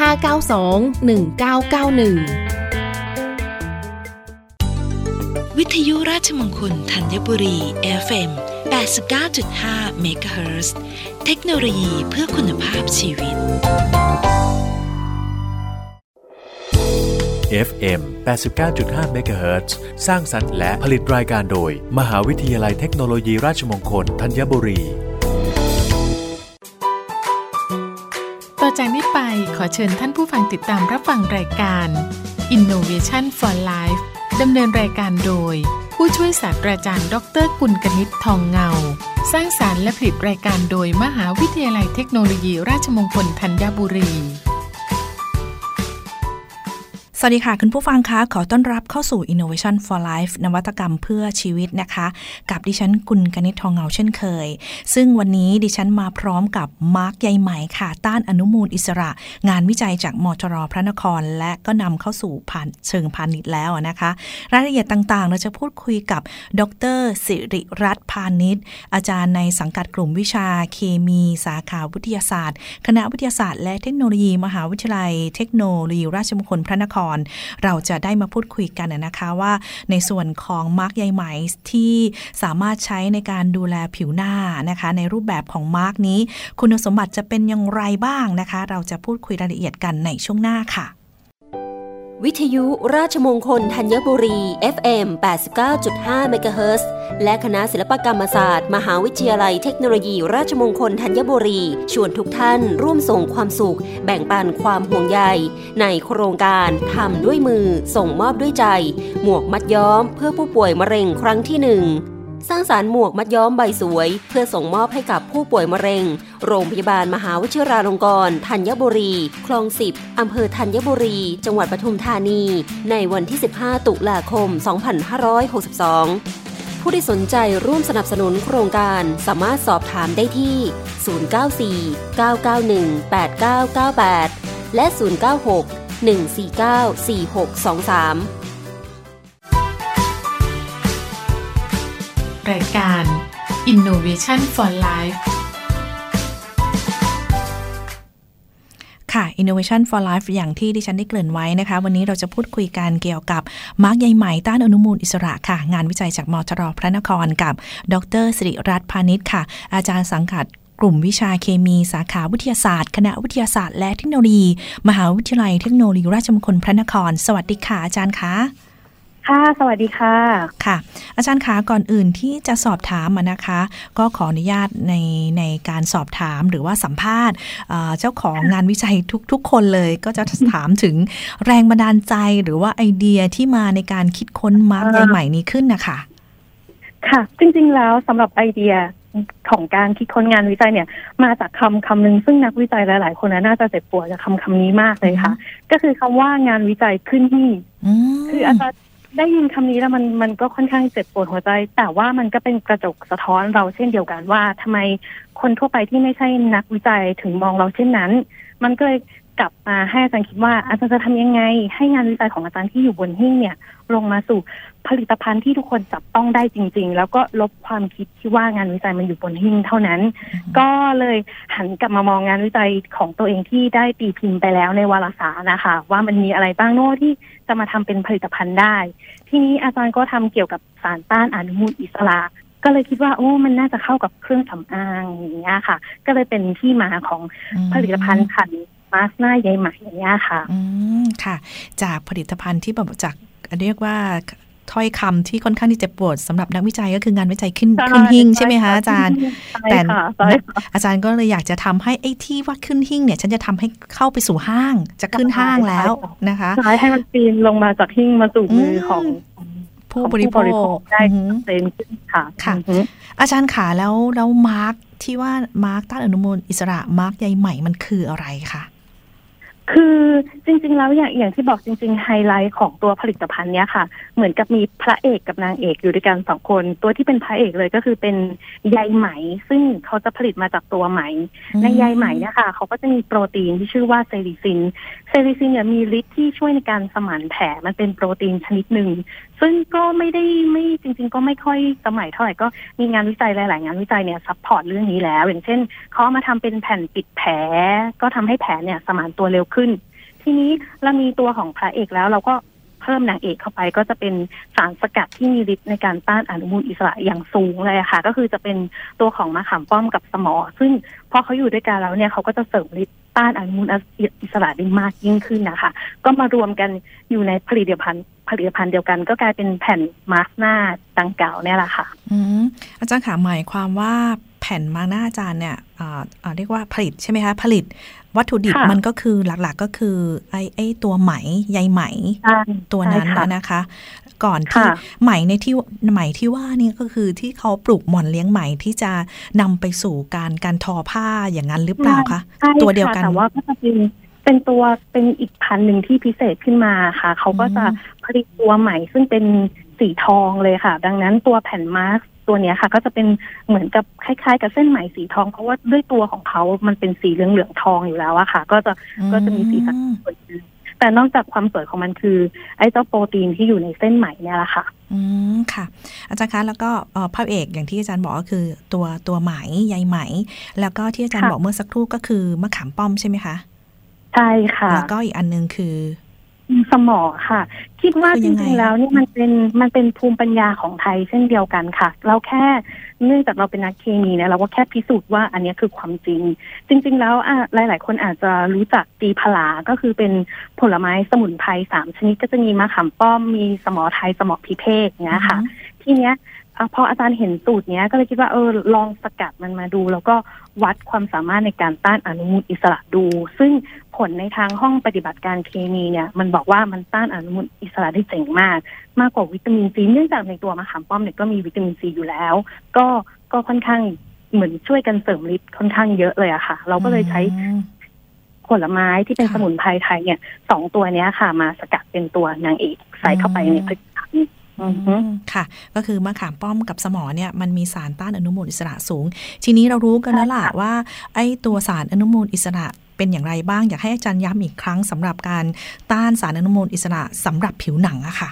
592 1991 วิทยุราชมงคลธัญบุรี FM 89.5 MHz เทคโนโลยีเพื่อคุณภาพชีวิต FM 89.5 MHz สร้างสรรค์และผลิตรายการโดย มหาวิทยาลัยเทคโนโลยีราชมงคลธัญบุรี ต่อจากนี้ไปขอเชิญท่านผู้ฟังติดตามรับฟังรายการ Innovation for Life ดำเนินรายการโดย ผู้ช่วยศาสตราจารย์ ดรกุลกนิษฐ์ทองเงา สร้างสารรค์และผลิตรายการโดยมหาวิทยาลัยเทคโนโลยีราชมงคลธัญบุรี สวัสดีค่ะ คุณผู้ฟังคะ ขอต้อนรับเข้าสู่ Innovation for Life นวัตกรรมเพื่อชีวิตนะคะ กับดิฉันกุลกนิษฐ์ทองเงาเช่นเคย ซึ่งวันนี้ดิฉันมาพร้อมกับมาร์กใยไหม่ค่ะ ต้านอนุมูลอิสระ งานวิจัยจากมจรพระนคร และก็นำเข้าสู่ผ่านเชิงพาณิชย์แล้วนะคะ รายละเอียดต่างๆ เราจะพูดคุยกับดร สิริรัตน์พาณิชย์อาจารย์ในสังกัดกลุ่มวิชาเคมีสาขาวิทยาศาสตร์ คณะวิทยาศาสตร์ และเทคโนโลยี มหาวิทยาลัย เทคโนโลยีราชมงคลพระนครเราจะได้มาพูดคุยกันนะคะว่าในส่วนของมาร์กใยไหมที่สามารถใช้ในการดูแลผิวหน้านะคะ ในรูปแบบของมาร์กนี้ คุณสมบัติจะเป็นอย่างไรบ้างนะคะ เราจะพูดคุยรายละเอียดกันในช่วงหน้าค่ะ วิทยุราชมงคลธัญบุรี FM 89.5 MHz และคณะศิลปกรรมศาสตร์ มหาวิทยาลัยเทคโนโลยี ราชมงคลธัญบุรี ชวนทุกท่านร่วมส่งความสุข แบ่งปันความห่วงใย ในโครงการทำด้วยมือ ส่งมอบด้วยใจ หมวกมัดย้อมเพื่อผู้ป่วยมะเร็งครั้งที่หนึ่ง สร้างสารหมวกมัดย้อมใบสวย เพื่อส่งมอบให้กับผู้ป่วยมะเร็ง โรงพยาบาลมหาวชิราลงกรณ์ธัญบุรี คลองสิบอำเภอธัญบุรี จังหวัดปทุมธานี ในวันที่ 15 ตุลาคม 2562ผู้ที่สนใจร่วมสนับสนุนโครงการสามารถสอบถามได้ที่ 094 991 8998 และ 096 149 4623 รายการ Innovation for Life ค่ะ Innovation for Life อย่างที่ดิฉันได้เกริ่นไว้นะคะ วันนี้เราจะพูดคุยกันเกี่ยวกับมาร์กใยไหมต้านอนุมูลอิสระค่ะ งานวิจัยจากมจรพระนครกับ ดรสิริรัตน์พาณิชย์ค่ะ อาจารย์สังกัดกลุ่มวิชาเคมีสาขาวิทยาศาสตร์ คณะวิทยาศาสตร์และเทคโนโลยี มหาวิทยาลัยเทคโนโลยีราชมงคลพระนคร สวัสดีค่ะอาจารย์คะ ค่ะ สวัสดีค่ะ ค่ะ อาจารย์คะก่อนอื่นที่จะสอบถามอะนะคะ ก็ขออนุญาตในในการสอบถามหรือว่าสัมภาษณ์เอ่อเจ้าของงานวิจัยทุกทุกคนเลย ก็จะถามถึงแรงบันดาลใจหรือว่าไอเดียที่มาในการคิดค้นมาร์กใยใหม่นี้ขึ้นนะคะค่ะ จริงๆแล้วสำหรับไอเดียของการคิดค้นงานวิจัยเนี่ย มาจากคำคำหนึ่งซึ่งนักวิจัยหลาย ๆ คนน่าจะเจ็บปวดจากคำคำนี้มากเลยค่ะ ก็คือคำว่างานวิจัยขึ้นที่คืออาจารย์ ได้ยินคำนี้แล้วมันมันก็ค่อนข้างเจ็บปวดหัวใจ แต่ว่ามันก็เป็นกระจกสะท้อนเราเช่นเดียวกันว่าทำไมคนทั่วไปที่ไม่ใช่นักวิจัยถึงมองเราเช่นนั้น มันก็เลย กลับมาให้อาจารย์คิดว่าอาจารย์จะทำยังไง ให้งานวิจัยของอาจารย์ที่อยู่บนหิ้งเนี่ย ลงมาสู่ผลิตภัณฑ์ที่ทุกคนจับต้องได้จริง ๆ แล้วก็ลบความคิดที่ว่างานวิจัยมันอยู่บนหิ้งเท่านั้น ก็เลยหันกลับมามองงานวิจัยของตัวเองที่ได้ตีพิมพ์ไปแล้วในวารสารนะคะ ว่ามันมีอะไรบ้างโน้ที่จะมาทำเป็นผลิตภัณฑ์ได้ ทีนี้อาจารย์ก็ทำเกี่ยวกับสารต้านอนุมูลอิสระก็เลยคิดว่าโอ้มันน่าจะเข้ากับเครื่องสำอางอย่างเงี้ยค่ะ ก็เลยเป็นที่มาของผลิตภัณฑ์ขัน มาสหน้าใยไหมอย่างเงี้ยค่ะอืมค่ะ จากผลิตภัณฑ์ที่แบบจากเรียกว่าถ้อยคำที่ค่อนข้างที่จะปวดสำหรับนักวิจัยก็คืองานวิจัยขึ้นใช่ขึ้นหิ่งใช่ใช่ไหมคะค่ะอาจารย์ใช่แต่ค่ะใช่ค่ะอาจารย์ก็เลยอยากจะทำให้ไอ้ที่ว่าขึ้นหิ้งเนี่ย ฉันจะทำให้เข้าไปสู่ห้าง จะขึ้นห้างแล้วนะคะใช่ให้มันปีนลงมาจากหิ้งมาสู่มือของผู้บริโภคได้อือหือเซนขึ้นค่ะค่ะอือหืออาจารย์ขาแล้วแล้วมาร์กที่ว่ามาร์กต้านอนุมูลอิสระมาร์กใยไหมมันคืออะไรคะ คือจริง ๆ แล้วอย่างอย่างที่บอกจริง ๆ ไฮไลท์ของตัวผลิตภัณฑ์เนี้ยค่ะ เหมือนกับมีพระเอกกับนางเอกอยู่ด้วยกันสองคน ตัวที่เป็นพระเอกเลยก็คือเป็นใยไหม ซึ่งเขาจะผลิตมาจากตัวไหมอืมในใยไหมเนี่ยค่ะเขาก็จะมีโปรตีนที่ชื่อว่า sericin sericin เนี่ยมีฤทธิ์ที่ช่วยในการสมานแผลมันเป็นโปรตีนชนิดหนึ่ง ซึ่งก็ไม่ได้ไม่จริง ๆ ก็ไม่ค่อยใหม่เท่าไหร่ก็มีงานวิจัยหลาย ๆ งานวิจัยเนี่ย support เรื่องนี้แล้ว อย่างเช่นเขามาทำเป็นแผ่นปิดแผล ก็ทำให้แผลเนี่ยสมานตัวเร็วขึ้น ทีนี้เรามีตัวของพระเอกแล้วเราก็เพิ่มนางเอกเข้าไปก็จะเป็นสารสกัดที่มีฤทธิ์ในการต้านอนุมูลอิสระอย่างสูงเลยค่ะ ก็คือจะเป็นตัวของมะขามป้อมกับสมอ ซึ่งพอเขาอยู่ด้วยกันแล้วเนี่ยเขาก็จะเสริมฤทธิ์ต้านต้านอนุมูลอิสระได้มากยิ่งขึ้นนะคะ ก็มารวมกันอยู่ในผลิตภัณฑ์ ผลิตภัณฑ์เดียวกัน ก็กลายเป็นแผ่นมาสก์หน้าดังกล่าวเนี่ยแหละค่ะอืมอาจารย์ขาหมายความว่าแผ่นมาหน้าอาจารย์เนี่ยเรียกว่าผลิตใช่ไหมคะ ผลิตวัตถุดิบมันก็คือหลักๆก็คือไอ้ไอ้ตัวไหมใยไหมตัวนั้นนะคะ ก่อนที่ไหมในที่ไหมที่ว่านี่ก็คือที่เขาปลูกหม่อนเลี้ยงไหมที่จะนำไปสู่การการทอผ้าอย่างนั้นหรือเปล่าคะตัวเดียวกันแต่ว่าก็จะเป็น เป็นตัวเป็นอีกพันหนึ่งที่พิเศษขึ้นมาค่ะ เขาก็จะผลิตตัวใหม่ซึ่งเป็นสีทองเลยค่ะ ดังนั้นตัวแผ่นมาสตัวเนี้ยค่ะ ก็จะเป็นเหมือนกับคล้ายๆ กับเส้นไหมสีทอง เพราะว่าด้วยตัวของเขามันเป็นสีเหลืองเหลืองทองอยู่แล้วอะค่ะ ก็จะก็จะมีสีสันสวยแต่นอกจากความสวยของมันคือ ไอ้เจ้าโปรตีนที่อยู่ในเส้นไหมเนี่ยแหละค่ะ อืมค่ะ อาจารย์คะแล้วก็ภาพเอกอย่างที่อาจารย์บอกก็คือตัวตัวไหมใยไหม แล้วก็ที่อาจารย์บอกเมื่อสักครู่ก็คือมะขามป้อมใช่ไหมคะ ใช่ค่ะแล้วก็อีกอันนึงคือ สมอค่ะ คิดว่าจริงๆแล้วนี่มันเป็นมันเป็นภูมิปัญญาของไทยเช่นเดียวกันค่ะ เราแค่เนื่องจากเราเป็นนักเคมีเนี่ยเราก็แค่พิสูจน์ว่าอันนี้คือความจริง จริง ๆ แล้วอะหลาย ๆ คนอาจจะรู้จักตีผลาก็คือเป็นผลไม้สมุนไพรสามชนิดก็จะมีมะขามป้อมมีสมอไทยสมอพิเภกเนี้ยค่ะ ทีเนี้ยพออาจารย์เห็นสูตรเนี้ยก็เลยคิดว่าเออลองสกัดมันมาดู แล้วก็วัดความสามารถในการต้านอนุมูลอิสระดู ซึ่งผ ลในทางห้องปฏิบัติการเคมีเนี่ย มันบอกว่ามันต้านอนุมูลอิสระได้เจ๋งมาก มากกว่าวิตามินซีเนื่องจากในตัวมะขามป้อมเนี่ยก็มีวิตามินซีอยู่แล้ว ก็ก็ค่อนข้างเหมือนช่วยกันเสริมฤทธิ์ค่อนข้างเยอะเลยอะค่ะ เราก็เลยใช้ผลไม้ที่เป็นสมุนไพรไทยเนี่ยสองตัวเนี้ยค่ะ มาสกัดเป็นตัวนางเอกใส่เข้าไปในผลิตภัณฑ์ค่ะ ก็คือมะขามป้อมกับสมอเนี่ยมันมีสารต้านอนุมูลอิสระสูง ทีนี้เรารู้กันแล้วล่ะว่า ไอ้ตัวสารอนุมูลอิสระ เป็นอย่างไรบ้าง อยากให้อาจารย์ย้ำอีกครั้งสำหรับการต้านสารอนุมูลอิสระสำหรับผิวหนังอะค่ะ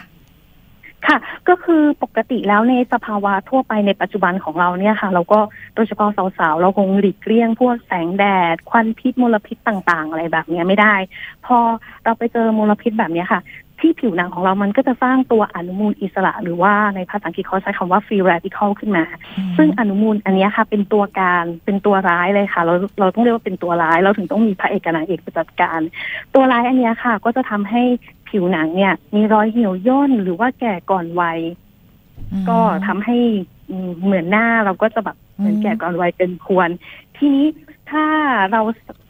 ค่ะ ก็คือปกติแล้วในสภาวะทั่วไปในปัจจุบันของเราเนี่ยค่ะ เราก็โดยเฉพาะสาวๆ เราคงหลีกเลี่ยงพวกแสงแดด ควันพิษมลพิษต่างๆ อะไรแบบนี้ไม่ได้ พอเราไปเจอมลพิษแบบนี้ค่ะ ที่ผิวหนังของเรามันก็จะสร้างตัวอนุมูลอิสระ หรือว่าในภาษาอังกฤษเขาใช้คำว่า free radical ขึ้นมา ซึ่งอนุมูลอันนี้ค่ะ เป็นตัวการเป็นตัวร้ายเลยค่ะ เราเราต้องเรียกว่าเป็นตัวร้าย เราถึงต้องมีพระเอกกับนางเอกไปจัดการ ตัวร้ายอันนี้ค่ะ ก็จะทำให้ผิวหนังเนี่ย มีรอยเหี่ยวย่นหรือว่าแก่ก่อนวัยก็ทำให้เหมือนหน้าเราก็จะแบบเหมือนแก่ก่อนวัยเป็นควร ทีนี้ถ้าเรา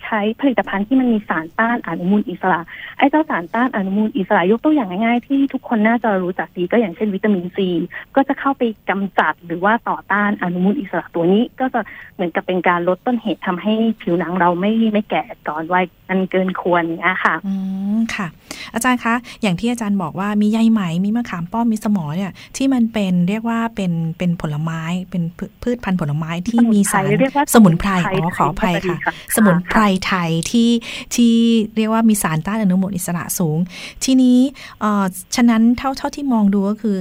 ใช้ผลิตภัณฑ์ที่มันมีสารต้านอนุมูลอิสระไอ้เจ้าสารต้านอนุมูลอิสระยกตัวอย่างง่ายๆ ที่ทุกคนน่าจะรู้จักดีก็อย่างเช่นวิตามินซีก็จะเข้าไปกำจัดหรือว่าต่อต้านอนุมูลอิสระตัวนี้ ก็จะเหมือนกับเป็นการลดต้นเหตุทำให้ผิวหนังเราไม่ไม่แก่ก่อนวัยอันเกินควรนะค่ะอืมค่ะ อาจารย์คะอย่างที่อาจารย์บอกว่ามีใยไหมมีมะขามป้อมมีสมอเนี่ย ที่มันเป็นเรียกว่าเป็นเป็นผลไม้เป็นพืชพันธุ์ผลไม้ที่มีสารสมุนไพรอ๋อขออภัยค่ะ สมุนไพรไทยที่ที่เรียกว่ามีสารต้านอนุมูลอิสระสูง ทีนี้ฉะนั้นเท่าเท่าที่มองดูก็คือ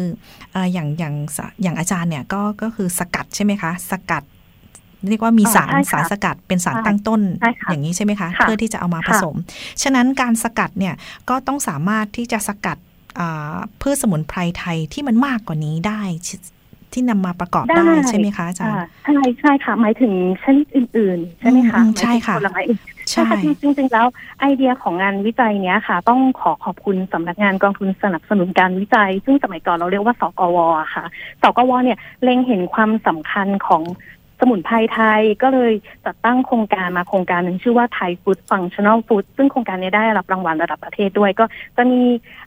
อย่างอย่างอย่างอาจารย์เนี่ยก็ก็คือสกัดใช่ไหมคะ สกัดเรียกว่ามีสารสารสกัดเป็นสารตั้งต้นอย่างนี้ใช่ไหมคะเพื่อที่จะเอามาผสม ฉะนั้นการสกัดเนี่ยก็ต้องสามารถที่จะสกัดพืชสมุนไพรไทยที่มันมากกว่านี้ได้ ที่นำมาประกอบได้ใช่ไหมคะอาจารย์ใช่ใช่ค่ะ หมายถึงชนิดอื่น ๆ ใช่ไหมคะใช่ค่ะผลไม้อื่นใช่ค่ะจริงๆแล้วไอเดียของงานวิจัยเนี้ยค่ะ ต้องขอขอบคุณสำนักงานกองทุนสนับสนุนการวิจัย ซึ่งสมัยก่อนเราเรียกว่าสกวค่ะ สกวเนี่ยเล็งเห็นความสำคัญของ สมุนไพรไทยก็เลยจัดตั้งโครงการมาโครงการหนึ่งชื่อว่าไทยฟู้ดฟังชั่นอลฟู้ดซึ่งโครงการนี้ได้รับรางวัลระดับประเทศด้วย ก็จะมี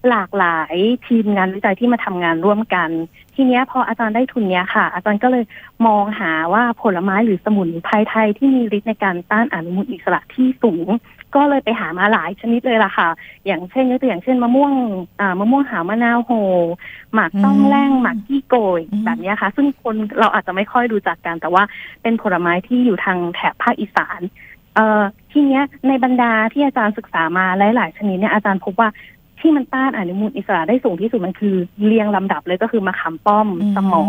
หลากหลายทีมงานวิจัยที่มาทำงานร่วมกัน ทีนี้พออาจารย์ได้ทุนเนี้ยค่ะ อาจารย์ก็เลยมองหาว่าผลไม้หรือสมุนไพรไทยที่มีฤทธิ์ในการต้านอนุมูลอิสระที่สูง ก็เลยไปหามาหลายชนิดเลยล่ะค่ะ อย่างเช่นยกตัวอย่างเช่นมะม่วงอ่ามะม่วงหามะนาวโหหมากต้องแรงหมากกี้โกยแบบนี้ค่ะ ซึ่งคนเราอาจจะไม่ค่อยรู้จักกัน แต่ว่าเป็นผลไม้ที่อยู่ทางแถบภาคอีสานเอ่อทีเนี้ยในบรรดาที่อาจารย์ศึกษามาหลาย ๆ ชนิดเนี่ยอาจารย์พบว่าที่มันต้านอนุมูลอิสระได้สูงที่สุดมันคือเรียงลำดับเลยก็คือมะขามป้อมสมอ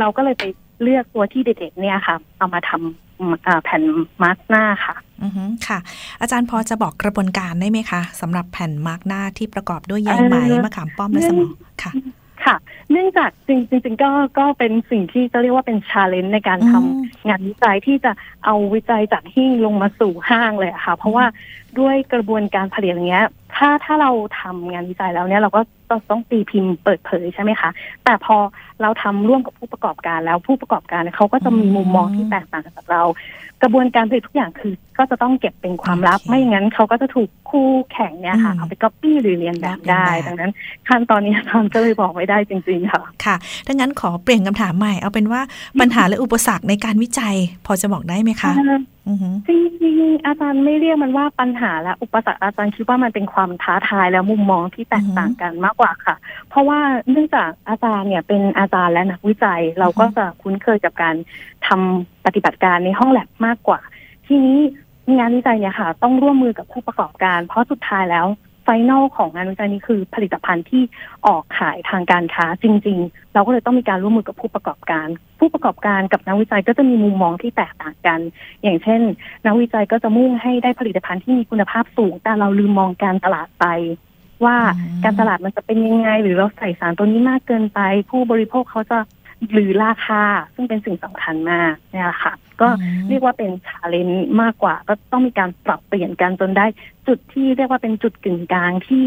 เราก็เลยไป เลือกตัวที่เด็ดๆเนี่ยค่ะ เอามาทำแผ่นมาร์กหน้าค่ะ อือค่ะ อาจารย์พอจะบอกกระบวนการได้ไหมคะสำหรับแผ่นมาร์กหน้าที่ประกอบด้วยใยไหมมะขามป้อมและสมอค่ะค่ค่ะ เนื่องจากจริงจริงๆก็ก็เป็นสิ่งที่จะเรียกว่าเป็น challenge ในการทำงานวิจัยที่จะเอาวิจัยจากหิ้งลงมาสู่ห้างเลยอะค่ะ เพราะว่าด้วยกระบวนการผลิตอย่างเงี้ย ถ้าถ้าเราทำงานวิจัยแล้วเนี่ยเราก็ ต้องต้องตีพิมพ์เปิดเผยใช่ไหมคะ แต่พอเราทำร่วมกับผู้ประกอบการแล้วผู้ประกอบการเนี่ยเขาก็จะมีมุมมองที่แตกต่างจากเรา กระบวนการผลิตทุกอย่างคือก็จะต้องเก็บเป็นความลับโอเคไม่อย่างนั้นเขาก็จะถูกคู่แข่งเนี่ยค่ะอืมเอาไปก๊อปปี้หรือเรียนแบบได้เรียนแบบดังนั้นขั้นตอนนี้ทำก็เลยบอกไม่ได้จริง ๆ ค่ะค่ะถ้างั้นขอเปลี่ยนคำถามใหม่เอาเป็นว่าปัญหาและอุปสรรคในการวิจัย พอจะบอกได้ไหมคะอือหือจริงๆอาจารย์ไม่เรียกมันว่าปัญหาและอุปสรรคอาจารย์คิดว่ามันเป็นความท้าทายและมุมมองที่แตกต่างกันมากกว่าค่ะ เพราะว่าเนื่องจากอาจารย์เนี่ยเป็นอาจารย์และนักวิจัย เราก็จะคุ้นเคยกับการทำปฏิบัติการในห้องแลบมากกว่า ทีนี้งานวิจัยเนี่ยค่ะ ต้องร่วมมือกับผู้ประกอบการ เพราะสุดท้ายแล้ว ไฟนลของงานวิจัยนี้คือผลิตภัณฑ์ที่ออกขายทางการค้าจริง ๆ เราก็เลยต้องมีการร่วมมือกับผู้ประกอบการ ผู้ประกอบการกับนักวิจัยก็จะมีมุมมองที่แตกต่างกัน อย่างเช่น นักวิจัยก็จะมุ่งให้ได้ผลิตภัณฑ์ที่มีคุณภาพสูง แต่เราลืมมองการตลาดไป ว่าการตลาดมันจะเป็นยังไง หรือเราใส่สารตัวนี้มากเกินไป ผู้บริโภคเขาจะหรือราคาซึ่งเป็นสิ่งสำคัญมากเนี่ยแหละค่ะ ก็อืมเรียกว่าเป็นชาเลนจ์มากกว่า ก็ต้องมีการปรับเปลี่ยนกันจนได้ จุดที่เรียกว่าเป็นจุดกึ่งกลางที่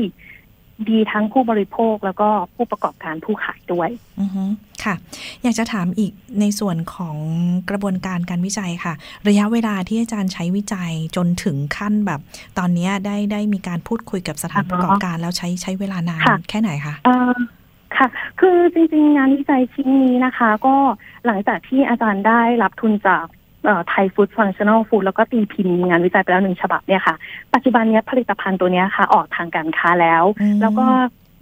ดีทั้งผู้บริโภคแล้วก็ผู้ประกอบการผู้ขายด้วยอือฮึค่ะ อยากจะถามอีกในส่วนของกระบวนการการวิจัยค่ะ ระยะเวลาที่อาจารย์ใช้วิจัยจนถึงขั้นแบบ ตอนเนี้ยได้ได้มีการพูดคุยกับสถานอ๋อประกอบการแล้วใช้ใช้เวลานานค่ะแค่ไหนคะเอ่อค่ะ คือจริงๆ งานวิจัยชิ้นนี้นะคะ ก็หลังจากที่อาจารย์ได้รับทุนจาก ไทยฟู้ดฟังชั่นอลฟู้ดแล้วก็ตีพิมพ์งานวิจัยไปแล้วหนึ่งฉบับเนี่ยค่ะ ปัจจุบันเนี้ยผลิตภัณฑ์ตัวเนี้ยค่ะ ออกทางการค้าแล้วอืมแล้วก็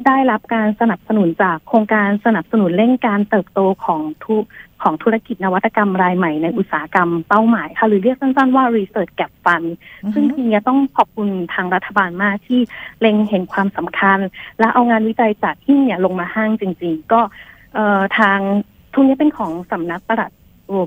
ได้รับการสนับสนุนจากโครงการสนับสนุนเร่งการเติบโตของทุของธุรกิจนวัตกรรมรายใหม่ในอุตสาหกรรมเป้าหมายค่ะ หรือเรียกสั้นๆว่า Research Gap Fund ซึ่งทีเนี้ยต้องขอบคุณทางรัฐบาลมากที่เล็งเห็นความสำคัญ และเอางานวิจัยจากที่เนี่ยลงมาห้างจริง ๆ ก็เอ่อทางทุนนี้เป็นของสำนักปลัด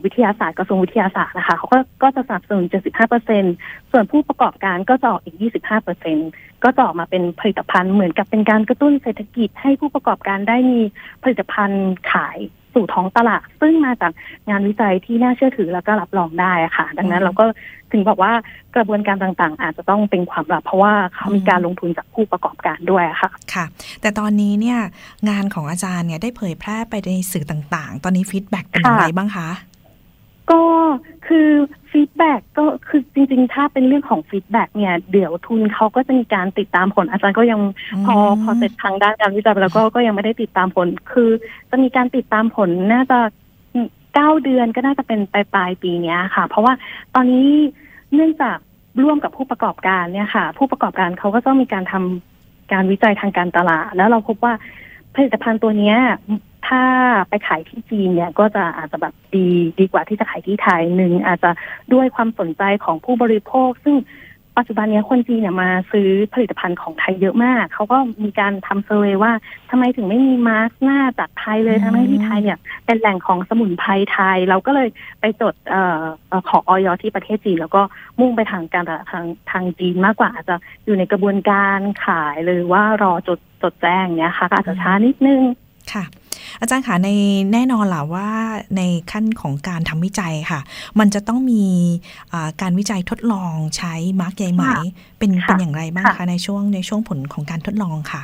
วิทยาศาสตร์กระทรวงวิทยาศาสตร์นะคะเขาก็ก็จะสนับสนุน 75เปอร์เซ็นส่วนผู้ประกอบการก็จะออกอีก 25เปอร์เซ็นก็จะออกมาเป็นผลิตภัณฑ์เหมือนกับเป็นการกระตุ้นเศรษฐกิจให้ผู้ประกอบการได้มีผลิตภัณฑ์ขายสู่ท้องตลาด ซึ่งมาจากงานวิจัยที่น่าเชื่อถือแล้วก็รับรองได้อะค่ะ ดังนั้นเราก็ถึงบอกว่ากระบวนการต่างๆ อาจจะต้องเป็นความลับ เพราะว่าเขามีการลงทุนจากผู้ประกอบการด้วยอะค่ะ ค่ะ แต่ตอนนี้เนี่ยงานของอาจารย์เนี่ยได้เผยแพร่ไปในสื่อต่างๆ ตอนนี้ feedback เป็นอย่างไรบ้างคะ ก็คือ feedback ก็คือจริงๆ ถ้าเป็นเรื่องของ feedback เนี่ย เดี๋ยวทุนเขาก็จะมีการติดตามผล อาจารย์ก็ยังอืมพอพอเสร็จทางด้านการวิจัยไปแล้วก็ก็ยังไม่ได้ติดตามผล คือจะมีการติดตามผลน่าจะเก้าเดือนก็น่าจะเป็นปลายปลายๆปีเนี้ยค่ะ เพราะว่าตอนนี้เนื่องจากร่วมกับผู้ประกอบการเนี่ยค่ะ ผู้ประกอบการเขาก็ต้องมีการทำการวิจัยทางการตลาด แล้วเราพบว่าผลิตภัณฑ์ตัวเนี้ย ถ้าไปขายที่จีนเนี่ยก็จะอาจจะแบบดีดีกว่าที่จะขายที่ไทยหนึ่งอาจจะด้วยความสนใจของผู้บริโภค ซึ่งปัจจุบันนี้คนจีนเนี่ยมาซื้อผลิตภัณฑ์ของไทยเยอะมาก เขาก็มีการทำเซอร์เวยว่าทำไมถึงไม่มีมาสก์หน้าจากไทยเลยทั้งที่ไทยเนี่ย เป็นแหล่งของสมุนไพรไทย เราก็เลยไปจดออเอ่อขอออยที่ประเทศจีน แล้วก็มุ่งไปทางการทางทางจีนมากกว่าอาจจะอยู่ในกระบวนการขายหรือว่ารอจดจดแจ้งเนี่ยค่ะก็อาจจะช้านิดนึงค่ะ อาจารย์คะในแน่นอนแหละว่าในขั้นของการทำวิจัยค่ะ มันจะต้องมีอ่าการวิจัยทดลองใช้มาร์กใยไหมค่ะเป็นค่ะเป็นอย่างไรบ้างค่ะคะในช่วงในช่วงผลของการทดลองค่ะ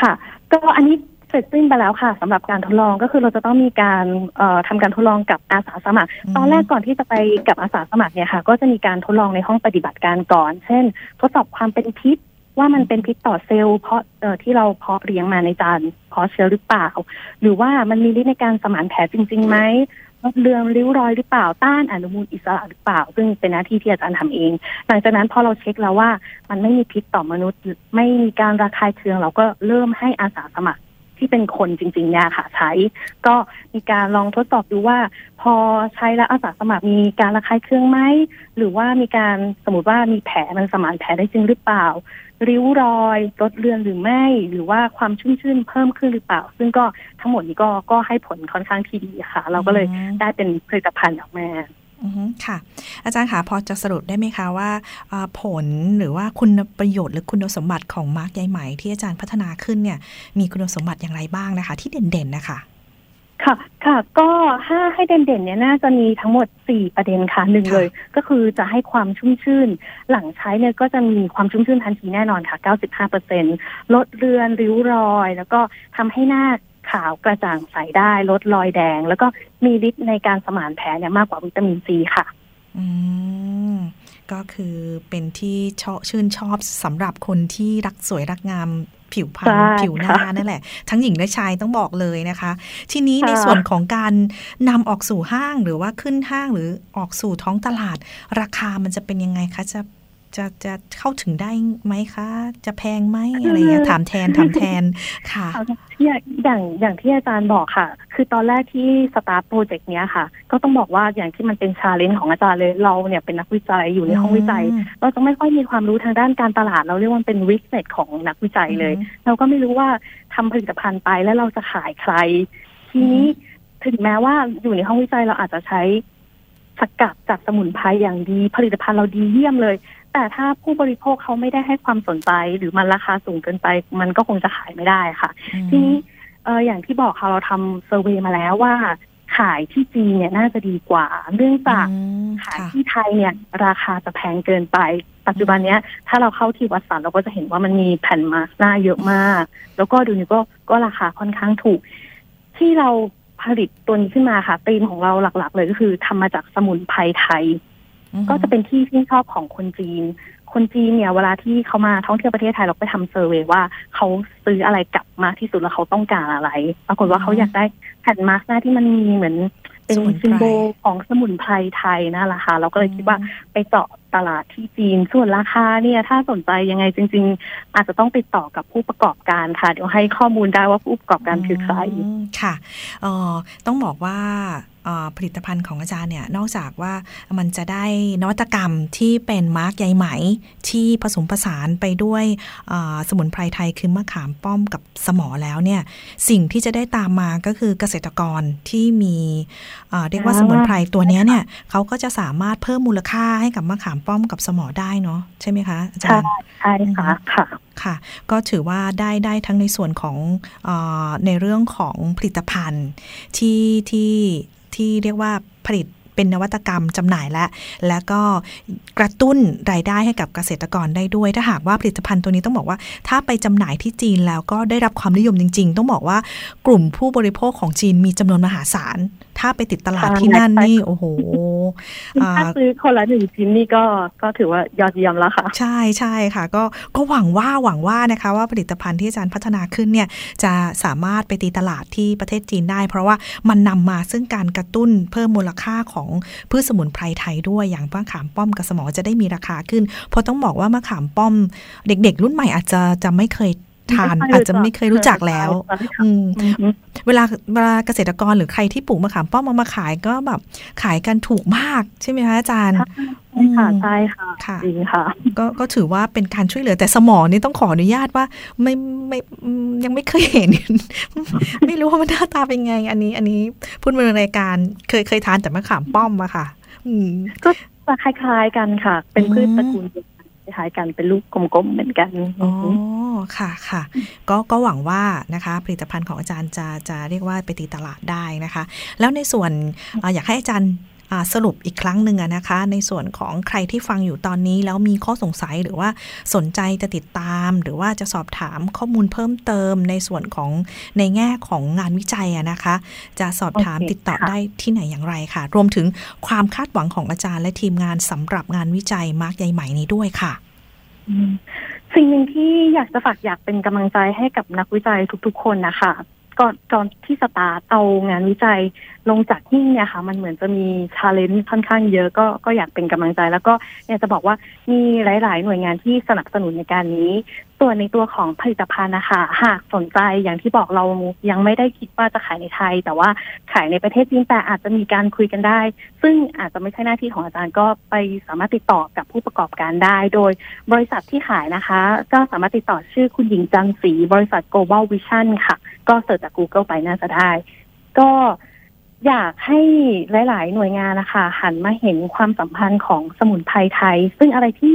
ค่ะ ก็อันนี้เสร็จสิ้นไปแล้วค่ะสำหรับการทดลองก็คือเราจะต้องมีการเอ่อทำการทดลองกับอาสาสมัครอืมตอนแรกก่อนที่จะไปกับอาสาสมัครเนี่ยค่ะ ก็จะมีการทดลองในห้องปฏิบัติการก่อน เช่น ทดสอบความเป็นพิษ ว่ามันเป็นพิษต่อเซลล์เพราะเอ่อที่เราเพาะเลี้ยงมาในจานเพาะเชื้อหรือเปล่า หรือว่ามันมีฤทธิ์ในการสมานแผลจริงๆไหมลดเลือนริ้วรอยหรือเปล่าต้านอนุมูลอิสระหรือเปล่า ซึ่งเป็นหน้าที่ที่อาจารย์ทำเอง หลังจากนั้นพอเราเช็คแล้วว่ามันไม่มีพิษต่อมนุษย์ ไม่มีการระคายเคือง เราก็เริ่มให้อาสาสมัคร ที่เป็นคนจริงๆเนี่ยค่ะใช้ ก็มีการลองทดสอบดูว่า พอใช้แล้วอาสาสมัครมีการระคายเคืองไหมหรือว่ามีการสมมติว่ามีแผลมันสมานแผลได้จริงหรือเปล่า ริ้วรอยลดเลือนหรือไม่ หรือว่าความชุ่มชื่นเพิ่มขึ้นหรือเปล่า ซึ่งก็ทั้งหมดนี้ก็ก็ให้ผลค่อนข้างที่ดีค่ะ เราก็เลยอืมได้เป็นผลิตภัณฑ์ออกมาอือฮึ ค่ะ อาจารย์คะพอจะสรุปได้ไหมคะว่าอ่า ผลหรือว่าคุณประโยชน์หรือคุณสมบัติของมาร์กใยไหมที่อาจารย์พัฒนาขึ้นเนี่ย มีคุณสมบัติอย่างไรบ้างนะคะ ที่เด่นๆนะคะค่ะค่ะ ก็ถ้าให้เด่นๆเนี่ยน่าจะมีทั้งหมด 4 ประเด็นค่ะหนึ่งค่ะเลย ก็คือจะให้ความชุ่มชื่น หลังใช้เนี่ยก็จะมีความชุ่มชื่นทันทีแน่นอนค่ะ 95เปอร์เซ็นลดเลือนริ้วรอย แล้วก็ทำให้หน้า ขาวกระจ่างใสได้ ลดรอยแดง แล้วก็มีฤทธิ์ในการสมานแผลเนี่ยมากกว่าวิตามินซีค่ะ อืมก็คือเป็นที่ชอบชื่นชอบสำหรับคนที่รักสวยรักงามผิวพรรณใช่ผิวหน้าค่ะนั่นแหละ ทั้งหญิงและชายต้องบอกเลยนะคะ ทีนี้ค่ะในส่วนของการนำออกสู่ห้างหรือว่าขึ้นห้างหรือออกสู่ท้องตลาด ราคามันจะเป็นยังไงคะจะ จะจะเข้าถึงได้ไหมคะ จะแพงไหมอะไรอย่างเงี้ยถามแทนถามแทนค่ะเอาที่อย่างอย่างที่อาจารย์บอกค่ะ คือตอนแรกที่ start project เนี้ยค่ะ ก็ต้องบอกว่าอย่างที่มันเป็น challenge ของอาจารย์เลยเราเนี่ยเป็นนักวิจัยอยู่ในห้องวิจัยอืมเราจะไม่ค่อยมีความรู้ทางด้านการตลาด เราเรียกว่ามันเป็น weakness ของนักวิจัยเลยอืมเราก็ไม่รู้ว่าทำผลิตภัณฑ์ไปแล้วเราจะขายใคร ทีนี้ถึงแม้ว่าอยู่ในห้องวิจัยเราอาจจะใช้สกัดจากสมุนไพรอย่างดี ผลิตภัณฑ์เราดีเยี่ยมเลย แต่ถ้าผู้บริโภคเขาไม่ได้ให้ความสนใจ หรือมันราคาสูงเกินไป มันก็คงจะขายไม่ได้ค่ะ ทีนี้เอออย่างที่บอกค่ะเราทำเซอร์เวยมาแล้วว่า ขายที่จีนเนี่ยน่าจะดีกว่า เนื่องจากอืมขายค่ะที่ไทยเนี่ย ราคาจะแพงเกินไป ปัจจุบันเนี้ย ถ้าเราเข้าที่วัดสันเราก็จะเห็นว่ามันมีแผ่นมาสก์หน้าเยอะมาก แล้วก็ดูนี่ก็ก็ราคาค่อนข้างถูก ที่เราผลิตตัวนี้ขึ้นมาค่ะธีมของเราหลัก ๆ เลยก็คือทำมาจากสมุนไพรไทย ก็จะเป็นที่ชื่นชอบของคนจีน คนจีนเนี่ยเวลาที่เขามาท่องเที่ยวประเทศไทยเราไปทำเซอร์เวยว่าเขาซื้ออะไรกลับมากที่สุดแล้วเขาต้องการอะไร ปรากฏว่าเขาอยากได้แผ่นมาสก์หน้าที่มันมีเหมือนเป็นสมุนไพรซิมโบลของสมุนไพรไทยนั่นแหละค่ะเราก็เลยคิดว่าไปเจาะตลาดที่จีนส่วนราคาเนี่ย ถ้าสนใจยังไงจริง ๆ อาจจะต้องติดต่อกับผู้ประกอบการค่ะ เดี๋ยวให้ข้อมูลได้ว่าผู้ประกอบการคือใครอืมค่ะเอ่อต้องบอกว่าเอ่อ ผลิตภัณฑ์ของอาจารย์เนี่ยนอกจากว่ามันจะได้นวัตกรรมที่เป็นมาร์กใยไหมที่ผสมผสานไปด้วยเอ่อสมุนไพรไทยคือมะขามป้อมกับสมอแล้วเนี่ยสิ่งที่จะได้ตามมาก็คือเกษตรกรที่มีเอ่อเรียกว่าสมุนไพรตัวเนี้ยเนี่ยเขาก็จะสามารถเพิ่มมูลค่าให้กับมะขามป้อมกับสมอได้เนาะใช่ไหมคะอาจารย์ใช่ค่ะค่ะค่ะ ก็ถือว่าได้ได้ทั้งในส่วนของเออในเรื่องของผลิตภัณฑ์ที่ที่ ที่เรียกว่าผลิตเป็นนวัตกรรมจำหน่ายและ แล้วก็กระตุ้นรายได้ให้กับเกษตรกรได้ด้วย ถ้าหากว่าผลิตภัณฑ์ตัวนี้ต้องบอกว่า ถ้าไปจำหน่ายที่จีนแล้วก็ได้รับความนิยมจริง ๆ ต้องบอกว่ากลุ่มผู้บริโภคของจีนมีจำนวนมหาศาลถ้าไปติดตลาดที่นั่นนี่โอ้โหอ่าถ้าซื้อคนละหนึ่งชิ้นนี่ก็ก็ถือว่ายอดเยี่ยมแล้วค่ะ ใช่ใช่ค่ะ ก็ก็หวังว่าหวังว่านะคะ ว่าผลิตภัณฑ์ที่อาจารย์พัฒนาขึ้นเนี่ย จะสามารถไปตีตลาดที่ประเทศจีนได้ เพราะว่ามันนำมาซึ่งการกระตุ้นเพิ่มมูลค่าของพืชสมุนไพรไทยด้วยอย่างมะขามป้อมกับสมอจะได้มีราคาขึ้น เพราะต้องบอกว่ามะขามป้อม เด็ก ๆ รุ่นใหม่อาจจะจะไม่เคย ทานไม่ค่อยรู้จักอาจจะไม่เคยรู้จักแล้วใช่ค่ะอืมอือฮึเวลาเวลาเกษตรกรหรือใครที่ปลูกมะขามป้อมเอามาขายก็แบบขายกันถูกมากใช่ไหมคะอาจารย์ใช่ค่ะใช่ค่ะค่ะจริงค่ะก็ก็ถือว่าเป็นการช่วยเหลือแต่สมองนี่ต้องขออนุญาตว่าไม่ไม่อืมยังไม่เคยเห็น ไม่รู้ว่ามันหน้าตาเป็นไง อันนี้ อันนี้พูดมาในรายการเคยเคยทานแต่มะขามป้อมอะค่ะอืมก็จะคล้ายๆกันค่ะ เป็นพืชตระกูลเดียวกัน คล้ายๆกันเป็นลูกกลมๆเหมือนกันอ๋อค่ะค่ะ ก็ก็หวังว่านะคะ ผลิตภัณฑ์ของอาจารย์จะจะเรียกว่าไปตีตลาดได้นะคะ แล้วในส่วนอาอยากให้อาจารย์อ่า สรุปอีกครั้งหนึ่งอะนะคะ ในส่วนของใครที่ฟังอยู่ตอนนี้ แล้วมีข้อสงสัยหรือว่าสนใจจะติดตาม หรือว่าจะสอบถามข้อมูลเพิ่มเติมในส่วนของในแง่ของงานวิจัยอะนะคะ จะสอบถามโอเคติดต่อค่ะได้ที่ไหนอย่างไรค่ะ รวมถึงความคาดหวังของอาจารย์และทีมงานสำหรับงานวิจัยมาร์กใยไหมนี้ด้วยค่ะอืมสิ่งหนึ่งที่อยากจะฝากอยากเป็นกำลังใจให้กับนักวิจัยทุกๆ คนนะคะ ก่อนก่อนที่สตาร์ทเอางานวิจัยลงจากหิ้งเนี่ยค่ะ มันเหมือนจะมีชาเลนจ์ค่อนข้างเยอะก็ก็อยากเป็นกำลังใจ แล้วก็อยากจะบอกว่ามีหลาย ๆ หน่วยงานที่สนับสนุนในการนี้ ส่วนในตัวของผลิตภัณฑ์นะคะหากสนใจอย่างที่บอกเรายังไม่ได้คิดว่าจะขายในไทย แต่ว่าขายในประเทศจีนแต่อาจจะมีการคุยกันได้ ซึ่งอาจจะไม่ใช่หน้าที่ของอาจารย์ก็ไปสามารถติดต่อกับผู้ประกอบการได้ โดยบริษัทที่ขายนะคะ ก็สามารถติดต่อชื่อคุณหญิงจันศรีบริษัท global vision ค่ะ ก็เสิร์ชจาก Google ไปน่าจะได้ ก็อยากให้หลาย ๆ หน่วยงานนะคะหันมาเห็นความสัมพันธ์ของสมุนไพรไทย ซึ่งอะไรที่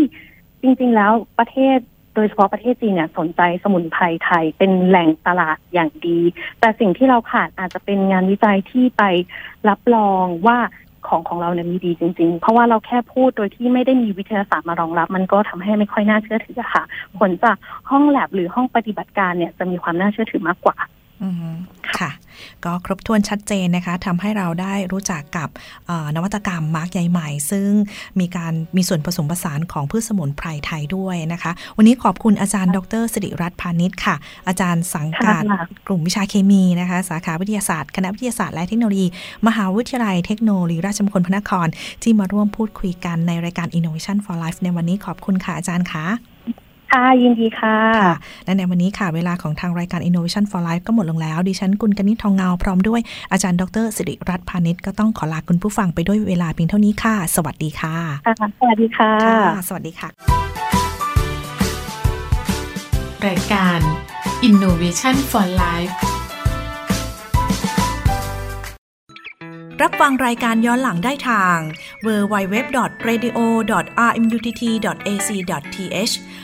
จริง ๆ แล้วประเทศ โดยเฉพาะประเทศจีนเนี่ยสนใจสมุนไพรไทยเป็นแหล่งตลาดอย่างดี แต่สิ่งที่เราขาดอาจจะเป็นงานวิจัยที่ไปรับรองว่าของของเราเนี่ยมีดีจริง ๆ เพราะว่าเราแค่พูดโดยที่ไม่ได้มีวิทยาศาสตร์มารองรับ มันก็ทำให้ไม่ค่อยน่าเชื่อถือค่ะ ผลจากห้องแลบหรือห้องปฏิบัติการเนี่ยจะมีความน่าเชื่อถือมากกว่า ค่ะ ก็ครบถ้วนชัดเจนนะคะทำให้เราได้รู้จักกับเอ่อนวัตกรรมมาร์กใยใหม่ ซึ่งมีการมีส่วนผสมผสานของพืชสมุนไพรไทยด้วยนะคะ วันนี้ขอบคุณอาจารย์ ดรสิริรัตน์พาณิชย์ค่ะ อาจารย์สังกัดค่ะกลุ่มวิชาเคมีนะคะ สาขาวิทยาศาสตร์ คณะวิทยาศาสตร์และเทคโนโลยี มหาวิทยาลัยเทคโนโลยีราชมงคลพระนคร ที่มาร่วมพูดคุยกันในรายการ Innovation for Life ในวันนี้ขอบคุณค่ะอาจารย์ค่ะ ค่ะ ยินดีค่ะค่ะ และในวันนี้ค่ะ เวลาของทางรายการ Innovation for Life ก็หมดลงแล้ว ดิฉันกุลกนิษฐ์ทองเงา พร้อมด้วยอาจารย์ ดรสิริรัตน์พาณิชย์ก็ต้องขอลาคุณผู้ฟังไปด้วยเวลาเพียงเท่านี้ค่ะ สวัสดีค่ะค่ะสวัสดีค่ะค่ะ สวัสดีค่ะ รายการ Innovation for Life รับฟังรายการย้อนหลังได้ทาง www.radio.rmutt.ac.th